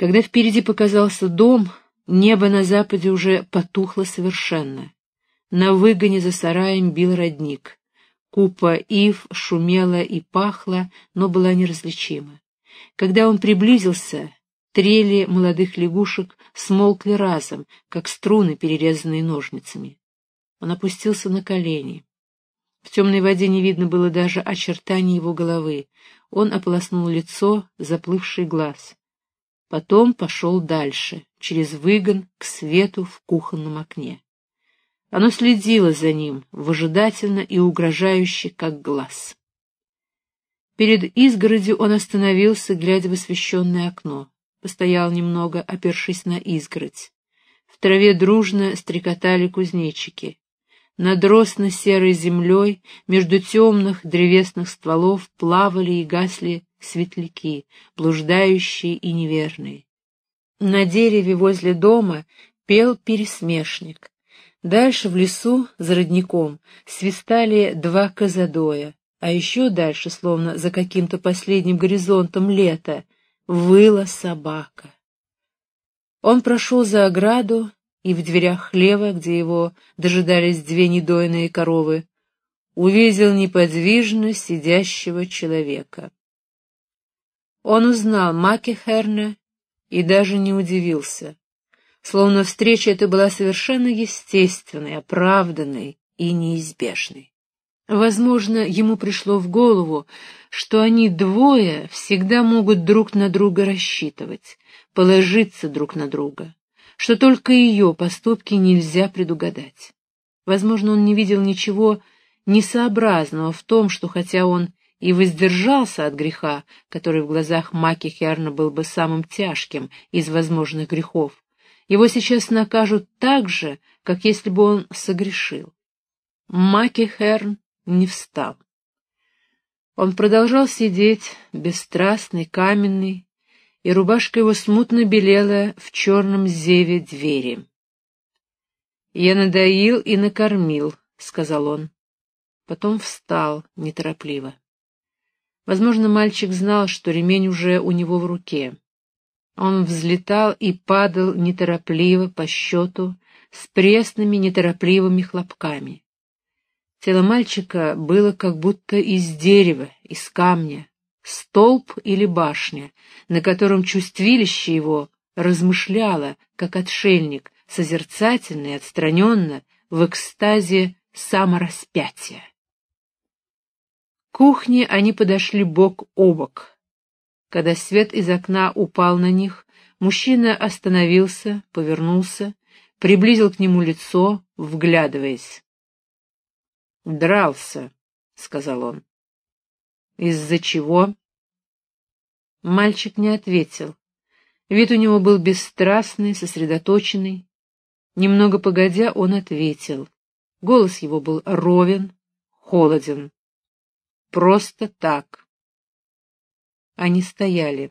Когда впереди показался дом, небо на западе уже потухло совершенно. На выгоне за сараем бил родник. Купа ив шумела и пахла, но была неразличима. Когда он приблизился, трели молодых лягушек смолкли разом, как струны, перерезанные ножницами. Он опустился на колени. В темной воде не видно было даже очертаний его головы. Он ополоснул лицо, заплывший глаз. Потом пошел дальше, через выгон, к свету в кухонном окне. Оно следило за ним, выжидательно и угрожающе, как глаз. Перед изгородью он остановился, глядя в освещенное окно. Постоял немного, опершись на изгородь. В траве дружно стрекотали кузнечики. Над росно-серой землей между темных древесных стволов плавали и гасли светляки, блуждающие и неверные. На дереве возле дома пел пересмешник. Дальше в лесу, за родником, свистали два козадоя, а еще дальше, словно за каким-то последним горизонтом лета, выла собака. Он прошел за ограду и в дверях хлева, где его дожидались две недойные коровы, увидел неподвижно сидящего человека. Он узнал Маки Херна и даже не удивился, словно встреча эта была совершенно естественной, оправданной и неизбежной. Возможно, ему пришло в голову, что они двое всегда могут друг на друга рассчитывать, положиться друг на друга что только ее поступки нельзя предугадать. Возможно, он не видел ничего несообразного в том, что хотя он и воздержался от греха, который в глазах Маки Херна был бы самым тяжким из возможных грехов, его сейчас накажут так же, как если бы он согрешил. Маки Херн не встал. Он продолжал сидеть, бесстрастный, каменный, и рубашка его смутно белела в черном зеве двери. «Я надоил и накормил», — сказал он. Потом встал неторопливо. Возможно, мальчик знал, что ремень уже у него в руке. Он взлетал и падал неторопливо по счету, с пресными неторопливыми хлопками. Тело мальчика было как будто из дерева, из камня, столб или башня, на котором чувствилище его размышляло, как отшельник, созерцательно и отстраненно, в экстазе самораспятия. Кухне они подошли бок о бок. Когда свет из окна упал на них, мужчина остановился, повернулся, приблизил к нему лицо, вглядываясь. «Дрался», — сказал он. «Из-за чего?» Мальчик не ответил. Вид у него был бесстрастный, сосредоточенный. Немного погодя, он ответил. Голос его был ровен, холоден. Просто так. Они стояли.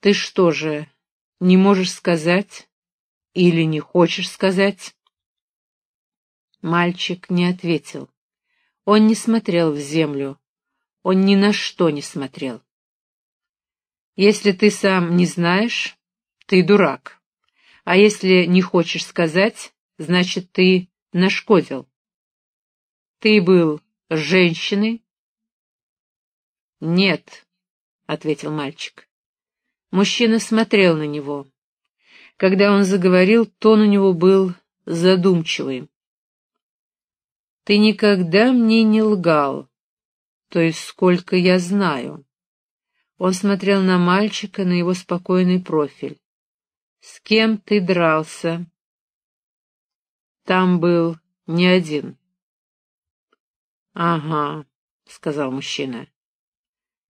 «Ты что же, не можешь сказать? Или не хочешь сказать?» Мальчик не ответил. Он не смотрел в землю. Он ни на что не смотрел. Если ты сам не знаешь, ты дурак. А если не хочешь сказать, значит, ты нашкодил. Ты был женщиной? Нет, — ответил мальчик. Мужчина смотрел на него. Когда он заговорил, тон у него был задумчивый. Ты никогда мне не лгал, то есть сколько я знаю. Он смотрел на мальчика, на его спокойный профиль. «С кем ты дрался?» «Там был не один». «Ага», — сказал мужчина.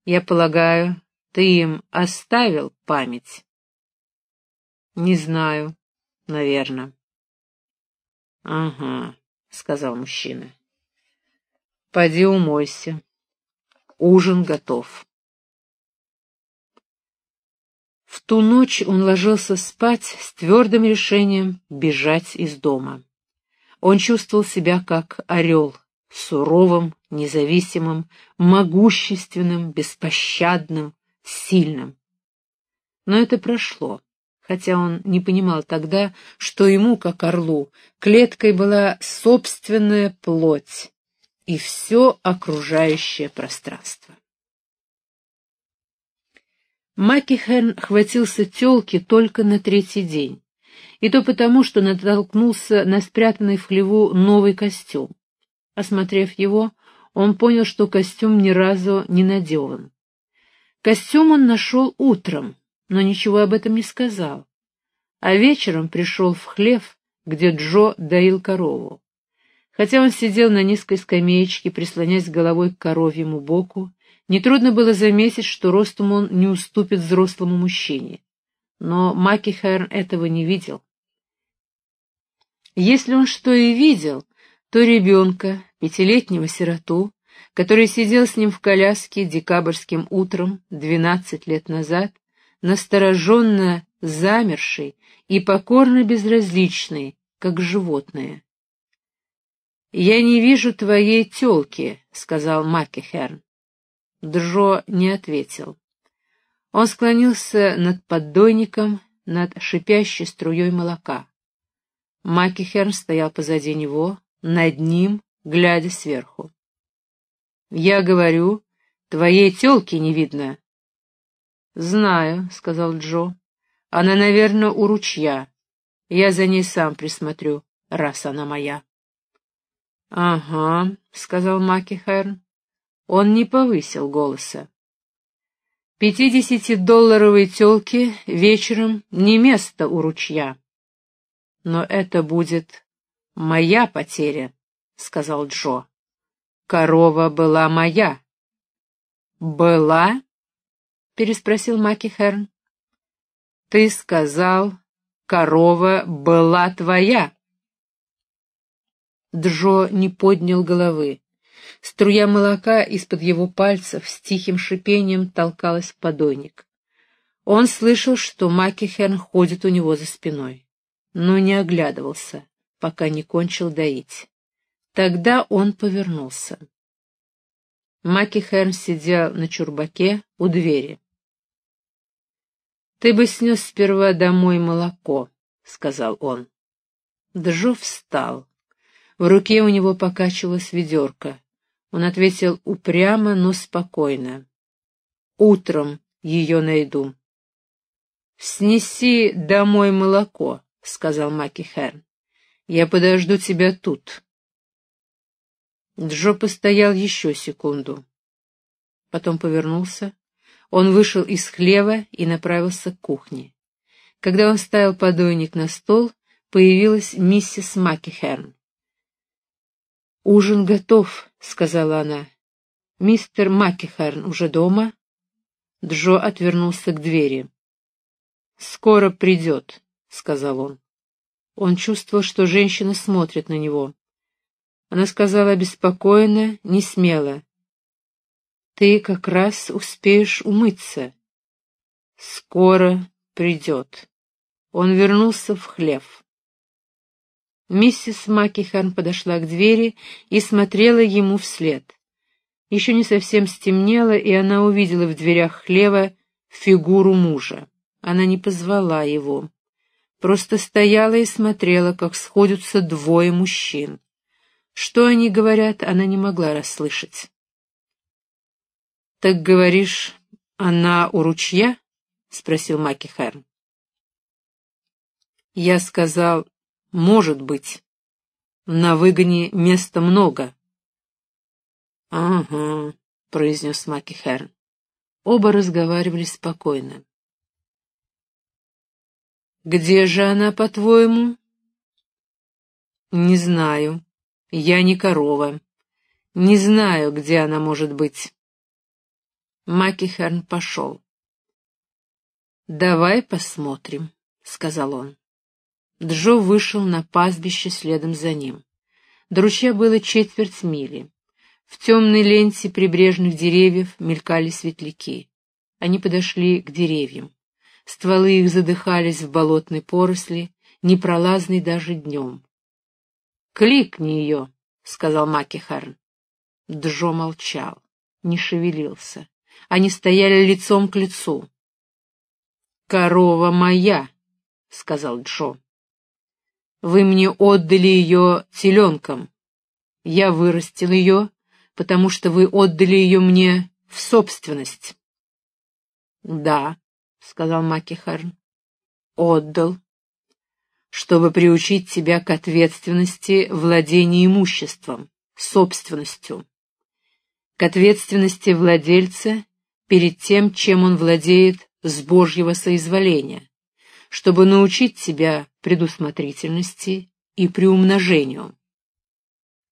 «Я полагаю, ты им оставил память?» «Не знаю, наверное». «Ага», — сказал мужчина. «Поди умойся». Ужин готов. В ту ночь он ложился спать с твердым решением бежать из дома. Он чувствовал себя как орел, суровым, независимым, могущественным, беспощадным, сильным. Но это прошло, хотя он не понимал тогда, что ему, как орлу, клеткой была собственная плоть и все окружающее пространство. Макихерн хватился тёлки только на третий день, и то потому, что натолкнулся на спрятанный в хлеву новый костюм. Осмотрев его, он понял, что костюм ни разу не надеван. Костюм он нашел утром, но ничего об этом не сказал. А вечером пришел в хлев, где Джо доил корову. Хотя он сидел на низкой скамеечке, прислонясь головой к коровьему боку, нетрудно было заметить, что ростом он не уступит взрослому мужчине. Но Макихерн этого не видел. Если он что и видел, то ребенка, пятилетнего сироту, который сидел с ним в коляске декабрьским утром двенадцать лет назад, настороженно замерший и покорно безразличный, как животное. «Я не вижу твоей тёлки», — сказал Маккехерн. Джо не ответил. Он склонился над поддойником, над шипящей струей молока. Маккехерн стоял позади него, над ним, глядя сверху. «Я говорю, твоей тёлки не видно». «Знаю», — сказал Джо. «Она, наверное, у ручья. Я за ней сам присмотрю, раз она моя». «Ага», — сказал Макихерн. Он не повысил голоса. «Пятидесятидолларовой тёлке вечером не место у ручья». «Но это будет моя потеря», — сказал Джо. «Корова была моя». «Была?» — переспросил Макихерн. «Ты сказал, корова была твоя». Джо не поднял головы. Струя молока из-под его пальцев с тихим шипением толкалась в подойник. Он слышал, что Макихерн ходит у него за спиной, но не оглядывался, пока не кончил доить. Тогда он повернулся. Макихерн сидел на чурбаке у двери. «Ты бы снес сперва домой молоко», — сказал он. Джо встал. В руке у него покачивалась ведерко. Он ответил упрямо, но спокойно. «Утром ее найду». «Снеси домой молоко», — сказал Маки Херн. «Я подожду тебя тут». Джо постоял еще секунду. Потом повернулся. Он вышел из хлева и направился к кухне. Когда он ставил подойник на стол, появилась миссис Макихерн. «Ужин готов», — сказала она. «Мистер Маккихарн уже дома?» Джо отвернулся к двери. «Скоро придет», — сказал он. Он чувствовал, что женщина смотрит на него. Она сказала обеспокоенно, не смело. «Ты как раз успеешь умыться». «Скоро придет». Он вернулся в хлев. Миссис Макихан подошла к двери и смотрела ему вслед. Еще не совсем стемнело, и она увидела в дверях хлева фигуру мужа. Она не позвала его. Просто стояла и смотрела, как сходятся двое мужчин. Что они говорят, она не могла расслышать. «Так говоришь, она у ручья?» — спросил Маки Я сказал, может быть. На выгоне места много. — Ага, — произнес Маки Херн. Оба разговаривали спокойно. «Где же она, по-твоему?» «Не знаю. Я не корова. Не знаю, где она может быть». Макихерн пошел. «Давай посмотрим», — сказал он. Джо вышел на пастбище следом за ним. До ручья было четверть мили. В темной ленте прибрежных деревьев мелькали светляки. Они подошли к деревьям. Стволы их задыхались в болотной поросли, непролазной даже днем. «Кликни ее», — сказал Макихарн. Джо молчал, не шевелился. Они стояли лицом к лицу. «Корова моя», — сказал Джо. «Вы мне отдали ее теленком. Я вырастил ее, потому что вы отдали ее мне в собственность». «Да», — сказал Макихарн, — «отдал, чтобы приучить тебя к ответственности владения имуществом, собственностью, к ответственности владельца перед тем, чем он владеет с Божьего соизволения, чтобы научить тебя предусмотрительности и приумножению.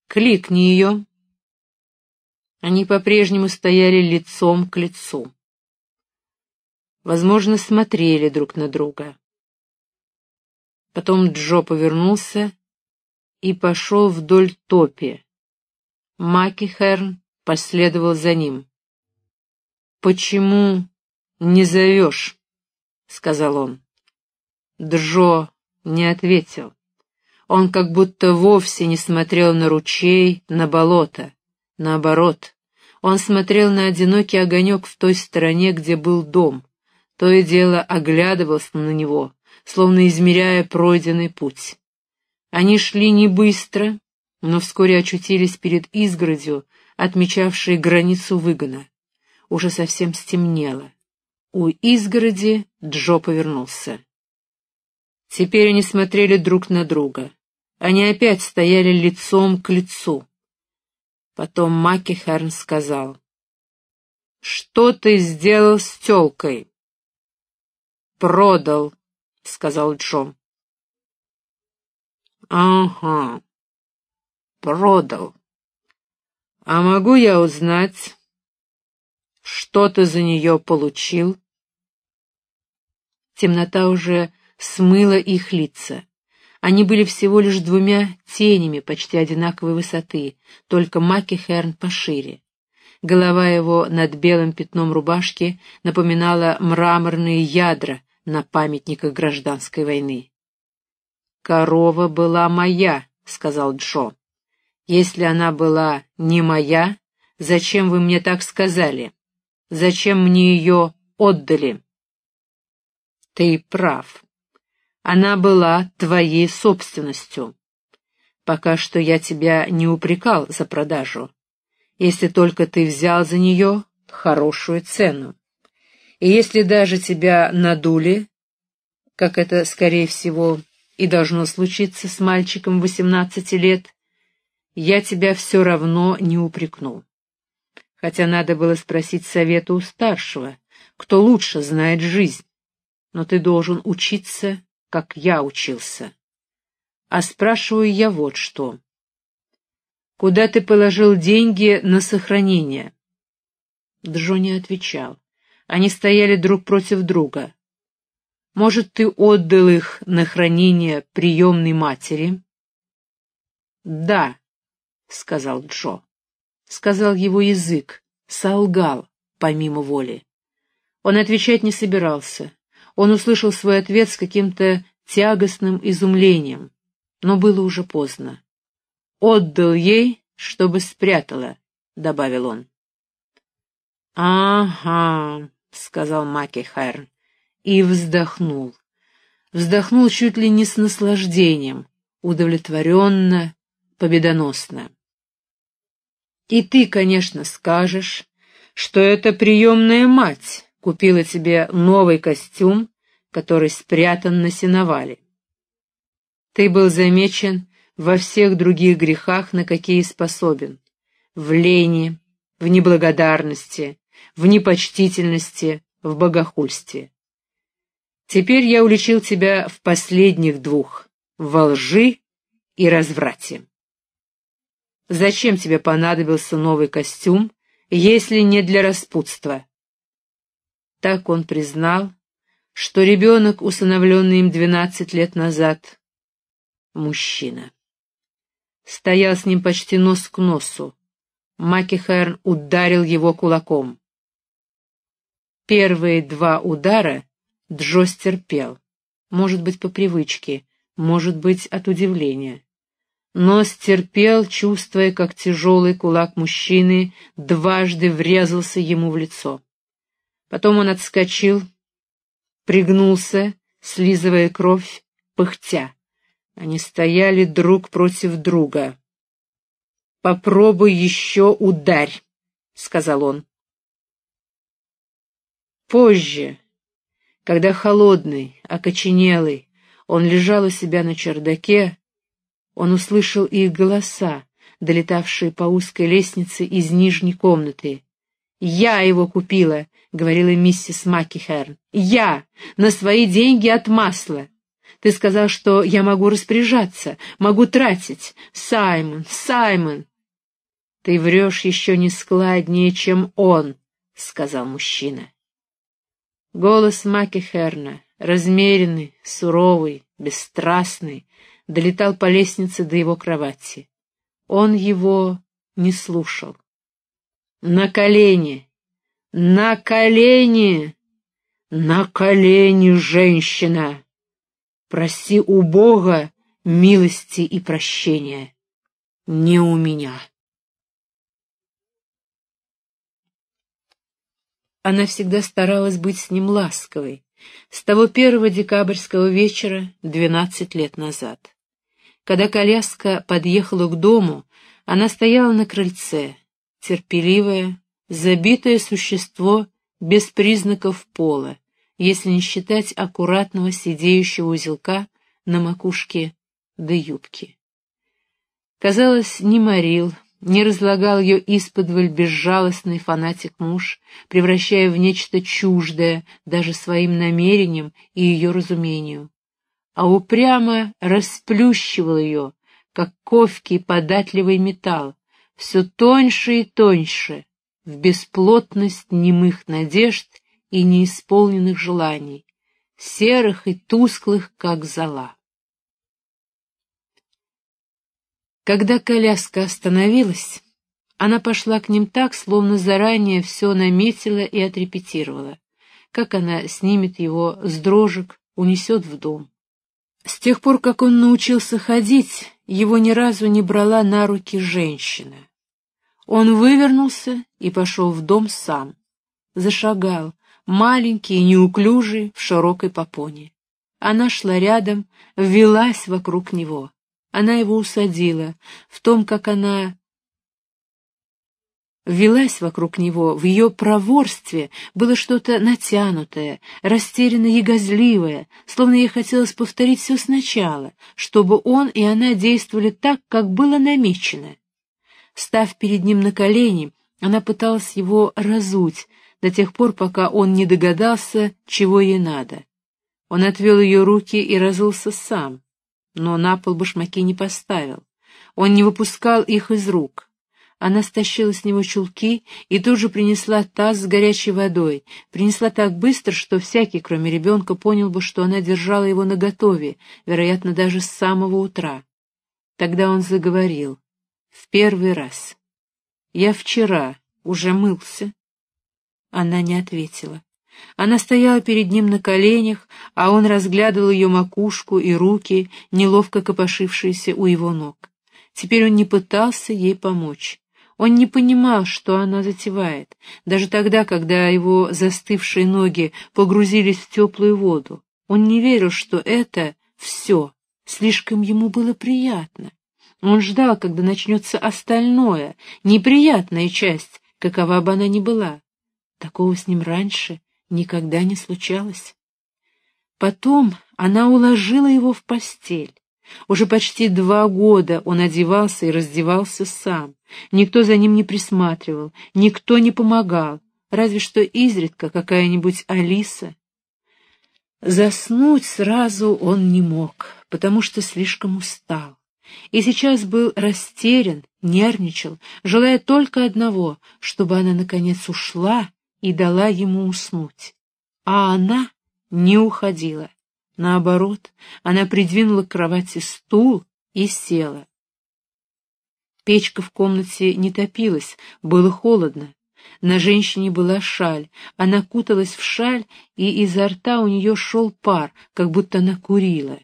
Кликни ее. Они по-прежнему стояли лицом к лицу. Возможно, смотрели друг на друга. Потом Джо повернулся и пошел вдоль топи. Маки Херн последовал за ним. «Почему не зовешь?» — сказал он. Джо не ответил. Он как будто вовсе не смотрел на ручей, на болото. Наоборот, он смотрел на одинокий огонек в той стороне, где был дом. То и дело оглядывался на него, словно измеряя пройденный путь. Они шли не быстро, но вскоре очутились перед изгородью, отмечавшей границу выгона. Уже совсем стемнело. У изгороди Джо повернулся. Теперь они смотрели друг на друга. Они опять стояли лицом к лицу. Потом Маки Херн сказал. «Что ты сделал с тёлкой?» «Продал», — сказал Джо. «Ага, продал. А могу я узнать, что ты за нее получил?» Темнота уже смыла их лица. Они были всего лишь двумя тенями почти одинаковой высоты, только Маки Херн пошире. Голова его над белым пятном рубашки напоминала мраморные ядра на памятниках гражданской войны. «Корова была моя», — сказал Джо. «Если она была не моя, зачем вы мне так сказали? Зачем мне ее отдали?» Ты прав. Она была твоей собственностью. Пока что я тебя не упрекал за продажу, если только ты взял за нее хорошую цену. И если даже тебя надули, как это, скорее всего, и должно случиться с мальчиком восемнадцати лет, я тебя все равно не упрекну. Хотя надо было спросить совета у старшего, кто лучше знает жизнь но ты должен учиться, как я учился. А спрашиваю я вот что. Куда ты положил деньги на сохранение? Джо не отвечал. Они стояли друг против друга. Может, ты отдал их на хранение приемной матери? Да, сказал Джо. Сказал его язык, солгал, помимо воли. Он отвечать не собирался. Он услышал свой ответ с каким-то тягостным изумлением, но было уже поздно. «Отдал ей, чтобы спрятала», — добавил он. «Ага», — сказал Маки Хайрн и вздохнул. Вздохнул чуть ли не с наслаждением, удовлетворенно, победоносно. «И ты, конечно, скажешь, что это приемная мать», купила тебе новый костюм, который спрятан на сеновале. Ты был замечен во всех других грехах, на какие способен. В лени, в неблагодарности, в непочтительности, в богохульстве. Теперь я уличил тебя в последних двух — во лжи и разврате. Зачем тебе понадобился новый костюм, если не для распутства? Так он признал, что ребенок, усыновленный им двенадцать лет назад, мужчина. Стоял с ним почти нос к носу. Макихерн ударил его кулаком. Первые два удара Джо стерпел, может быть, по привычке, может быть, от удивления. Но стерпел, чувствуя, как тяжелый кулак мужчины дважды врезался ему в лицо. Потом он отскочил, пригнулся, слизывая кровь, пыхтя. Они стояли друг против друга. «Попробуй еще ударь», — сказал он. Позже, когда холодный, окоченелый, он лежал у себя на чердаке, он услышал их голоса, долетавшие по узкой лестнице из нижней комнаты. «Я его купила», — говорила миссис Маккихерн. «Я! На свои деньги от масла! Ты сказал, что я могу распоряжаться, могу тратить. Саймон, Саймон!» «Ты врешь еще не складнее, чем он», — сказал мужчина. Голос Маккихерна, размеренный, суровый, бесстрастный, долетал по лестнице до его кровати. Он его не слушал. «На колени! На колени! На колени, женщина! Проси у Бога милости и прощения, не у меня!» Она всегда старалась быть с ним ласковой, с того первого декабрьского вечера двенадцать лет назад. Когда коляска подъехала к дому, она стояла на крыльце, терпеливое, забитое существо без признаков пола, если не считать аккуратного сидеющего узелка на макушке до юбки. Казалось, не морил, не разлагал ее исподволь безжалостный фанатик-муж, превращая в нечто чуждое даже своим намерениям и ее разумению, а упрямо расплющивал ее, как ковкий податливый металл, все тоньше и тоньше, в бесплотность немых надежд и неисполненных желаний, серых и тусклых, как зола. Когда коляска остановилась, она пошла к ним так, словно заранее все наметила и отрепетировала, как она снимет его с дрожек, унесет в дом. С тех пор, как он научился ходить, его ни разу не брала на руки женщина. Он вывернулся и пошел в дом сам. Зашагал, маленький и неуклюжий, в широкой попоне. Она шла рядом, ввелась вокруг него. Она его усадила. В том, как она велась вокруг него, в ее проворстве было что-то натянутое, растерянное и газливое, словно ей хотелось повторить все сначала, чтобы он и она действовали так, как было намечено. Став перед ним на колени, она пыталась его разуть до тех пор, пока он не догадался, чего ей надо. Он отвел ее руки и разулся сам но на пол башмаки не поставил. Он не выпускал их из рук. Она стащила с него чулки и тут же принесла таз с горячей водой. Принесла так быстро, что всякий, кроме ребенка, понял бы, что она держала его наготове, вероятно, даже с самого утра. Тогда он заговорил. В первый раз. «Я вчера уже мылся». Она не ответила. Она стояла перед ним на коленях, а он разглядывал ее макушку и руки, неловко копошившиеся у его ног. Теперь он не пытался ей помочь. Он не понимал, что она затевает, даже тогда, когда его застывшие ноги погрузились в теплую воду. Он не верил, что это все, слишком ему было приятно. Он ждал, когда начнется остальное, неприятная часть, какова бы она ни была. Такого с ним раньше никогда не случалось. Потом она уложила его в постель. Уже почти два года он одевался и раздевался сам. Никто за ним не присматривал, никто не помогал, разве что изредка какая-нибудь Алиса. Заснуть сразу он не мог, потому что слишком устал. И сейчас был растерян, нервничал, желая только одного, чтобы она, наконец, ушла и дала ему уснуть. А она не уходила. Наоборот, она придвинула к кровати стул и села. Печка в комнате не топилась, было холодно. На женщине была шаль, она куталась в шаль, и изо рта у нее шел пар, как будто она курила.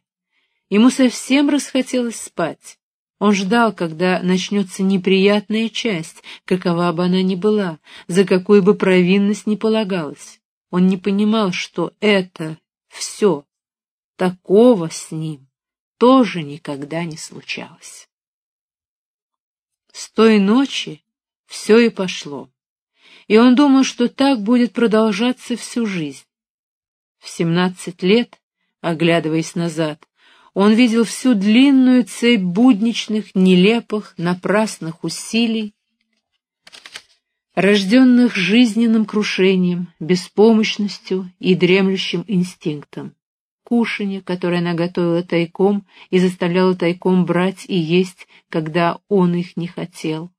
Ему совсем расхотелось спать. Он ждал, когда начнется неприятная часть, какова бы она ни была, за какую бы провинность ни полагалась. Он не понимал, что это все. Такого с ним тоже никогда не случалось. С той ночи все и пошло, и он думал, что так будет продолжаться всю жизнь. В семнадцать лет, оглядываясь назад, он видел всю длинную цепь будничных, нелепых, напрасных усилий, рожденных жизненным крушением, беспомощностью и дремлющим инстинктом. Кушанье, которое она готовила тайком и заставляла тайком брать и есть, когда он их не хотел,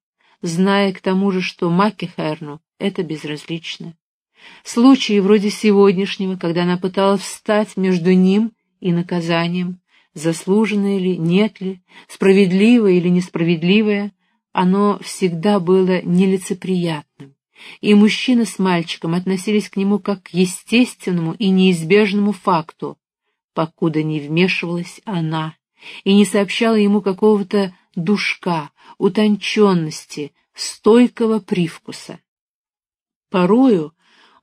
зная к тому же, что Маккехерну это безразлично. Случаи вроде сегодняшнего, когда она пыталась встать между ним и наказанием, заслуженное ли, нет ли, справедливое или несправедливое, оно всегда было нелицеприятным, и мужчина с мальчиком относились к нему как к естественному и неизбежному факту, покуда не вмешивалась она и не сообщала ему какого-то душка, утонченности, стойкого привкуса. Порою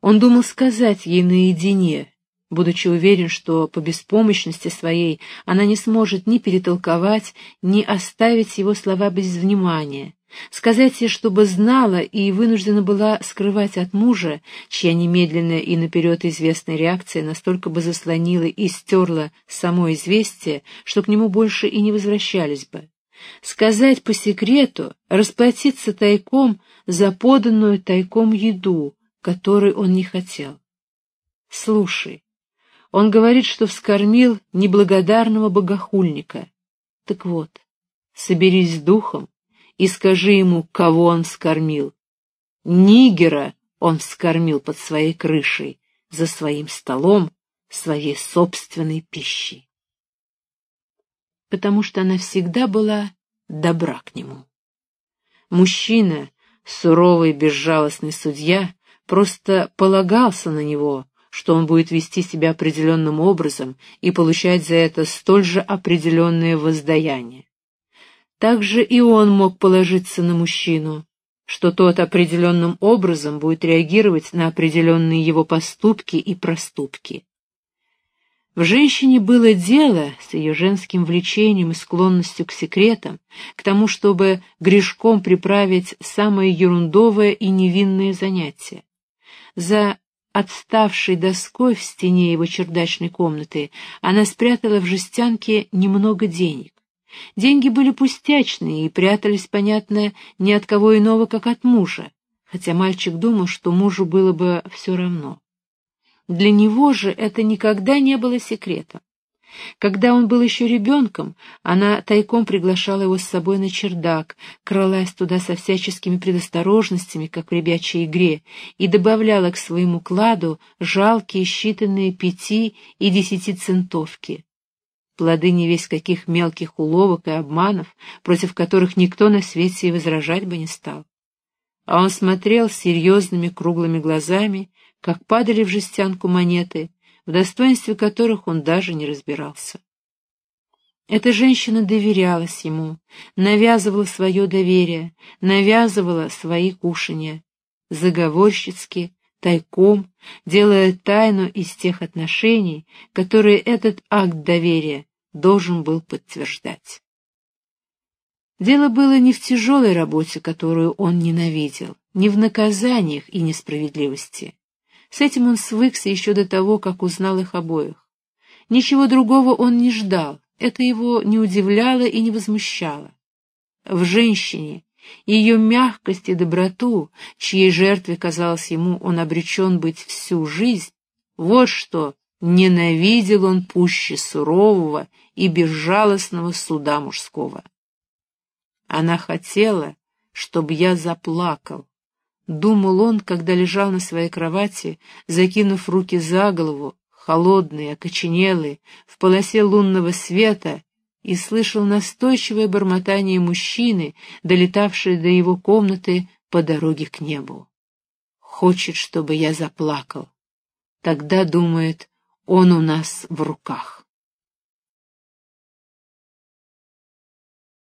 он думал сказать ей наедине, будучи уверен, что по беспомощности своей она не сможет ни перетолковать, ни оставить его слова без внимания, сказать ей, чтобы знала и вынуждена была скрывать от мужа, чья немедленная и наперед известная реакция настолько бы заслонила и стерла само известие, что к нему больше и не возвращались бы. Сказать по секрету, расплатиться тайком за поданную тайком еду, которой он не хотел. Слушай, он говорит, что вскормил неблагодарного богохульника. Так вот, соберись с духом и скажи ему, кого он вскормил. Нигера он вскормил под своей крышей, за своим столом, своей собственной пищей. Потому что она всегда была добра к нему. Мужчина, суровый безжалостный судья, просто полагался на него, что он будет вести себя определенным образом и получать за это столь же определенное воздаяние. Также и он мог положиться на мужчину, что тот определенным образом будет реагировать на определенные его поступки и проступки. В женщине было дело с ее женским влечением и склонностью к секретам, к тому, чтобы грешком приправить самое ерундовое и невинное занятие. За отставшей доской в стене его чердачной комнаты, она спрятала в жестянке немного денег. Деньги были пустячные и прятались, понятно, ни от кого иного, как от мужа, хотя мальчик думал, что мужу было бы все равно. Для него же это никогда не было секретом. Когда он был еще ребенком, она тайком приглашала его с собой на чердак, кралась туда со всяческими предосторожностями, как в ребячей игре, и добавляла к своему кладу жалкие считанные пяти и десяти центовки. Плоды не весь каких мелких уловок и обманов, против которых никто на свете и возражать бы не стал. А он смотрел серьезными круглыми глазами, как падали в жестянку монеты, в достоинстве которых он даже не разбирался. Эта женщина доверялась ему, навязывала свое доверие, навязывала свои кушанья, заговорщицки, тайком, делая тайну из тех отношений, которые этот акт доверия должен был подтверждать. Дело было не в тяжелой работе, которую он ненавидел, не в наказаниях и несправедливости. С этим он свыкся еще до того, как узнал их обоих. Ничего другого он не ждал, это его не удивляло и не возмущало. В женщине, ее мягкость и доброту, чьей жертве, казалось ему, он обречен быть всю жизнь, вот что ненавидел он пуще сурового и безжалостного суда мужского. Она хотела, чтобы я заплакал, Думал он, когда лежал на своей кровати, закинув руки за голову, холодные, окоченелые, в полосе лунного света, и слышал настойчивое бормотание мужчины, долетавшее до его комнаты по дороге к небу. Хочет, чтобы я заплакал. Тогда, думает, он у нас в руках.